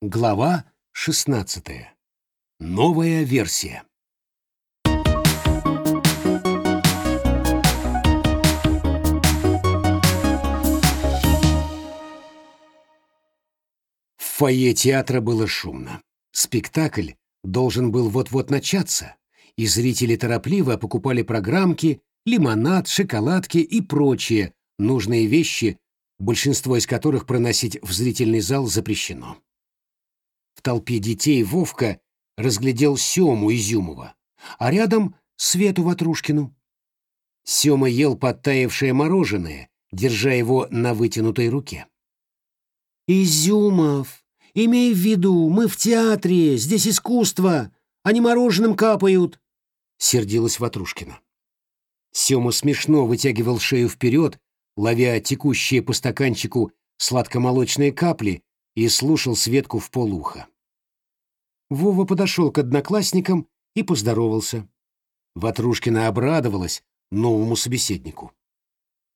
Глава 16. Новая версия. В фойе театра было шумно. Спектакль должен был вот-вот начаться, и зрители торопливо покупали программки, лимонад, шоколадки и прочие нужные вещи, большинство из которых проносить в зрительный зал запрещено. В толпе детей Вовка разглядел Сему Изюмова, а рядом Свету Ватрушкину. Сема ел подтаявшее мороженое, держа его на вытянутой руке. «Изюмов, имей в виду, мы в театре, здесь искусство, они мороженым капают», — сердилась Ватрушкина. Сема смешно вытягивал шею вперед, ловя текущие по стаканчику сладкомолочные капли и слушал Светку в полуха. Вова подошел к одноклассникам и поздоровался. Ватрушкина обрадовалась новому собеседнику.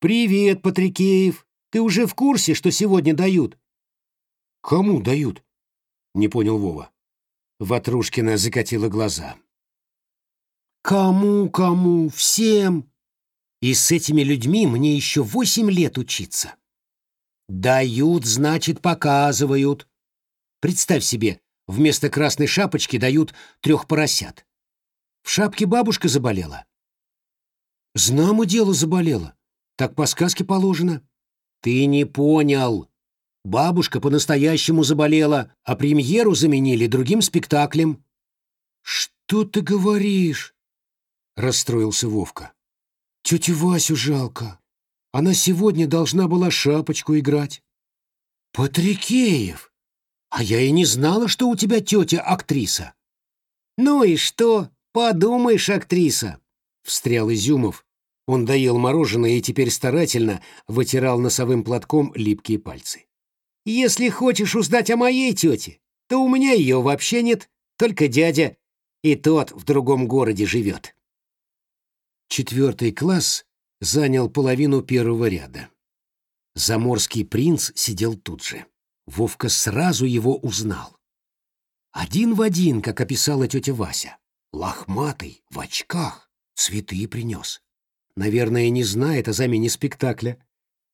«Привет, Патрикеев! Ты уже в курсе, что сегодня дают?» «Кому дают?» — не понял Вова. Ватрушкина закатила глаза. «Кому, кому, всем!» «И с этими людьми мне еще восемь лет учиться!» Дают, значит, показывают. Представь себе, вместо красной шапочки дают трех поросят. В шапке бабушка заболела. Знамо дело заболела. Так по сказке положено. Ты не понял. Бабушка по-настоящему заболела, а премьеру заменили другим спектаклем. Что ты говоришь? Расстроился Вовка. Тетю Васю жалко. Она сегодня должна была шапочку играть. Патрикеев! А я и не знала, что у тебя тетя актриса. Ну и что? Подумаешь, актриса! Встрял Изюмов. Он доел мороженое и теперь старательно вытирал носовым платком липкие пальцы. Если хочешь узнать о моей тете, то у меня ее вообще нет, только дядя, и тот в другом городе живет. Четвертый класс занял половину первого ряда. Заморский принц сидел тут же. Вовка сразу его узнал. Один в один, как описала тетя Вася. Лохматый, в очках, цветы принес. Наверное, не знает о замене спектакля.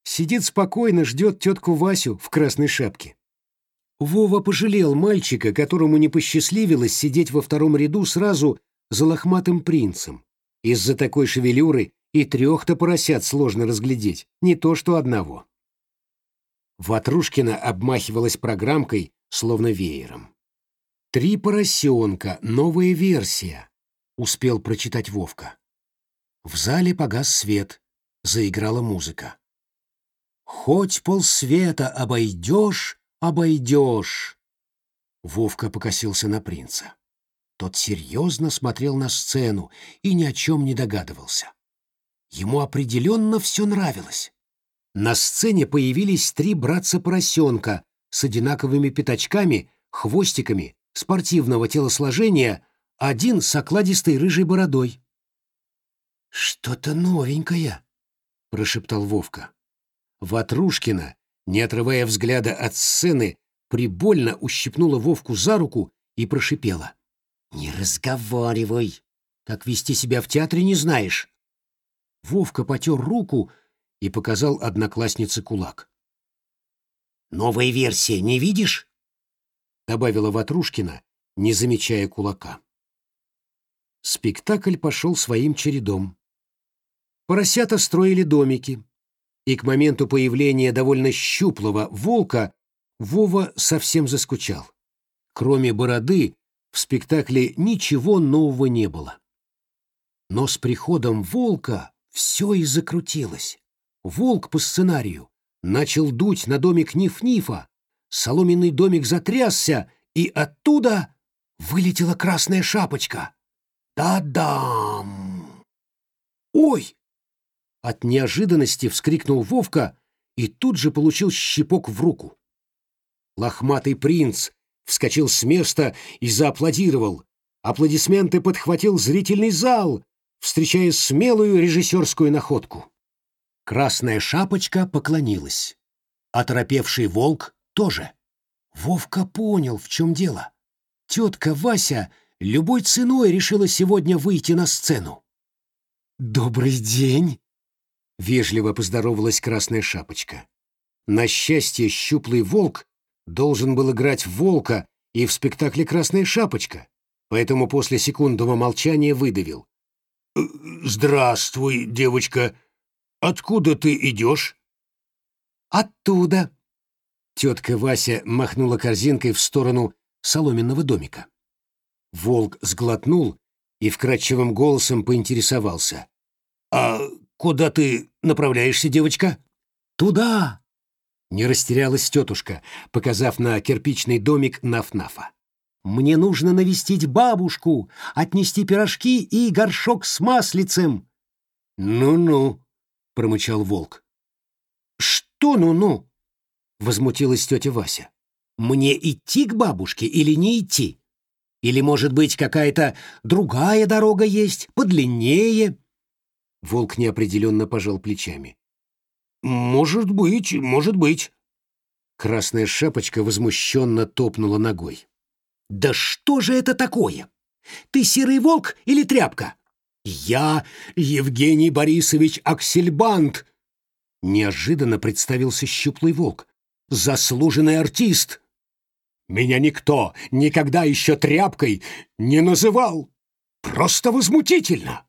Сидит спокойно, ждет тетку Васю в красной шапке. Вова пожалел мальчика, которому не посчастливилось сидеть во втором ряду сразу за лохматым принцем. Из-за такой шевелюры и трех-то поросят сложно разглядеть, не то что одного. Ватрушкина обмахивалась программкой, словно веером. «Три поросенка. Новая версия», — успел прочитать Вовка. В зале погас свет, заиграла музыка. «Хоть полсвета обойдешь, обойдешь!» Вовка покосился на принца. Тот серьезно смотрел на сцену и ни о чем не догадывался. Ему определенно все нравилось. На сцене появились три братца-поросенка с одинаковыми пятачками, хвостиками, спортивного телосложения, один с окладистой рыжей бородой. «Что-то новенькое», — прошептал Вовка. Ватрушкина, не отрывая взгляда от сцены, прибольно ущипнула Вовку за руку и прошипела. «Не разговаривай! Как вести себя в театре не знаешь!» Вовка потер руку и показал однокласснице кулак. «Новая версия, не видишь?» — добавила Ватрушкина, не замечая кулака. Спектакль пошел своим чередом. Поросята строили домики, и к моменту появления довольно щуплого волка Вова совсем заскучал. Кроме бороды, в спектакле ничего нового не было. Но с приходом волка все и закрутилось. Волк по сценарию начал дуть на домик Ниф-Нифа, соломенный домик затрясся, и оттуда вылетела красная шапочка. «Да-дам!» «Ой!» От неожиданности вскрикнул Вовка и тут же получил щепок в руку. Лохматый принц вскочил с места и зааплодировал. Аплодисменты подхватил зрительный зал, встречая смелую режиссерскую находку. Красная шапочка поклонилась. Оторопевший волк тоже. Вовка понял, в чем дело. Тетка Вася любой ценой решила сегодня выйти на сцену. «Добрый день!» — вежливо поздоровалась Красная Шапочка. На счастье, щуплый волк должен был играть волка и в спектакле «Красная шапочка», поэтому после секундного молчания выдавил. «Э, «Здравствуй, девочка. Откуда ты идешь?» «Оттуда». Тетка Вася махнула корзинкой в сторону соломенного домика. Волк сглотнул и вкрадчивым голосом поинтересовался. «А куда ты направляешься, девочка?» «Туда!» Не растерялась тетушка, показав на кирпичный домик Наф-Нафа. «Мне нужно навестить бабушку, отнести пирожки и горшок с маслицем». «Ну-ну», — промычал волк. «Что ну-ну?» — возмутилась тетя Вася. «Мне идти к бабушке или не идти? Или, может быть, какая-то другая дорога есть, подлиннее?» Волк неопределенно пожал плечами. «Может быть, может быть». Красная шапочка возмущенно топнула ногой. «Да что же это такое? Ты серый волк или тряпка?» «Я Евгений Борисович Аксельбанд!» Неожиданно представился щуплый волк. «Заслуженный артист!» «Меня никто никогда еще тряпкой не называл! Просто возмутительно!»